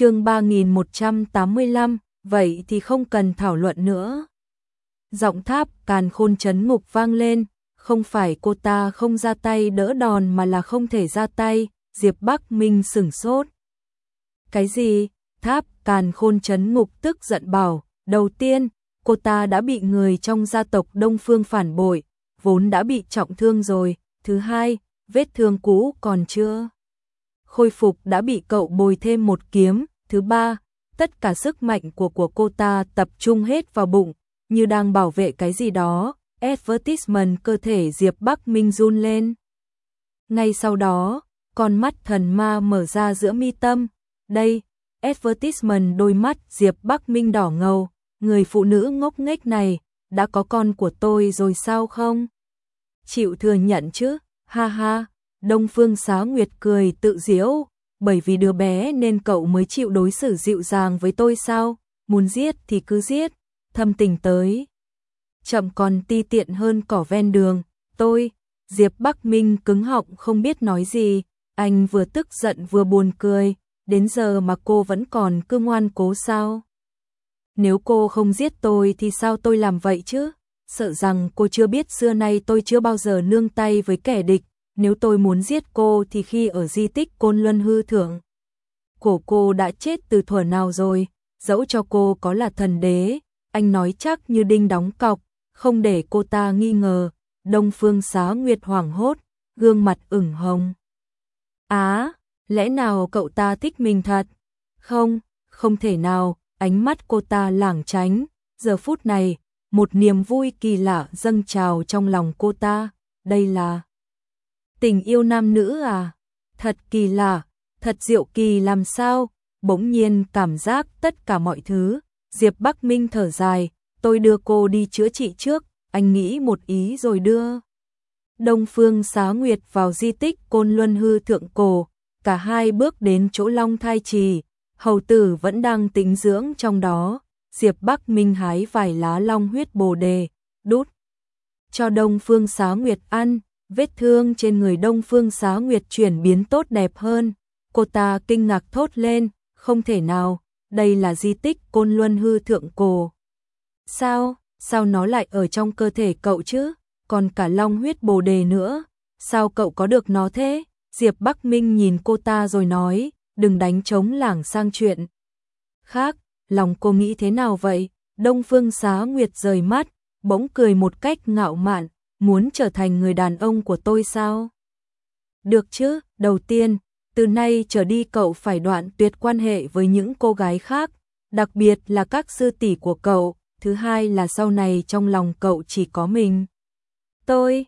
chương 3185, vậy thì không cần thảo luận nữa. Giọng tháp càn khôn chấn ngục vang lên, không phải cô ta không ra tay đỡ đòn mà là không thể ra tay, Diệp Bắc Minh sửng sốt. Cái gì? Tháp càn khôn chấn ngục tức giận bảo, đầu tiên, cô ta đã bị người trong gia tộc Đông Phương phản bội, vốn đã bị trọng thương rồi, thứ hai, vết thương cũ còn chưa. Khôi phục đã bị cậu bồi thêm một kiếm, thứ ba, tất cả sức mạnh của của cô ta tập trung hết vào bụng, như đang bảo vệ cái gì đó, advertisement cơ thể Diệp Bắc Minh run lên. Ngay sau đó, con mắt thần ma mở ra giữa mi tâm, đây, advertisement đôi mắt Diệp Bắc Minh đỏ ngầu, người phụ nữ ngốc nghếch này, đã có con của tôi rồi sao không? Chịu thừa nhận chứ, ha ha, Đông Phương Xá Nguyệt cười tự diễu, bởi vì đứa bé nên cậu mới chịu đối xử dịu dàng với tôi sao, muốn giết thì cứ giết, thâm tình tới. Chậm còn ti tiện hơn cỏ ven đường, tôi, Diệp Bắc Minh cứng họng không biết nói gì, anh vừa tức giận vừa buồn cười, đến giờ mà cô vẫn còn cứ ngoan cố sao. Nếu cô không giết tôi thì sao tôi làm vậy chứ? Sợ rằng cô chưa biết xưa nay tôi chưa bao giờ nương tay với kẻ địch, nếu tôi muốn giết cô thì khi ở di tích Côn Luân hư thượng. Cổ cô đã chết từ thuở nào rồi, dẫu cho cô có là thần đế, anh nói chắc như đinh đóng cọc, không để cô ta nghi ngờ. Đông Phương Xá Nguyệt hoảng hốt, gương mặt ửng hồng. Á, lẽ nào cậu ta thích mình thật? Không, không thể nào, ánh mắt cô ta lảng tránh, giờ phút này, một niềm vui kỳ lạ dâng trào trong lòng cô ta, đây là tình yêu nam nữ à? Thật kỳ lạ, thật diệu kỳ làm sao? Bỗng nhiên cảm giác tất cả mọi thứ, Diệp Bắc Minh thở dài, tôi đưa cô đi chữa trị trước, anh nghĩ một ý rồi đưa. Đông Phương Xá Nguyệt vào di tích Côn Luân Hư Thượng Cổ, cả hai bước đến chỗ Long Thai Trì, hầu tử vẫn đang tĩnh dưỡng trong đó, Diệp Bắc Minh hái vài lá long huyết bồ đề, đút cho Đông Phương Xá Nguyệt ăn, vết thương trên người Đông Phương Xá Nguyệt chuyển biến tốt đẹp hơn. Cô ta kinh ngạc thốt lên, không thể nào, đây là di tích Côn Luân hư thượng cổ. Sao, sao nó lại ở trong cơ thể cậu chứ? Còn cả long huyết bồ đề nữa, sao cậu có được nó thế? Diệp Bắc Minh nhìn cô ta rồi nói, đừng đánh trống lảng sang chuyện. Khác, lòng cô nghĩ thế nào vậy? Đông Phương Xá Nguyệt rời mắt, bỗng cười một cách ngạo mạn, muốn trở thành người đàn ông của tôi sao? Được chứ, đầu tiên, từ nay trở đi cậu phải đoạn tuyệt quan hệ với những cô gái khác, đặc biệt là các sư tỷ của cậu, thứ hai là sau này trong lòng cậu chỉ có mình. Tôi,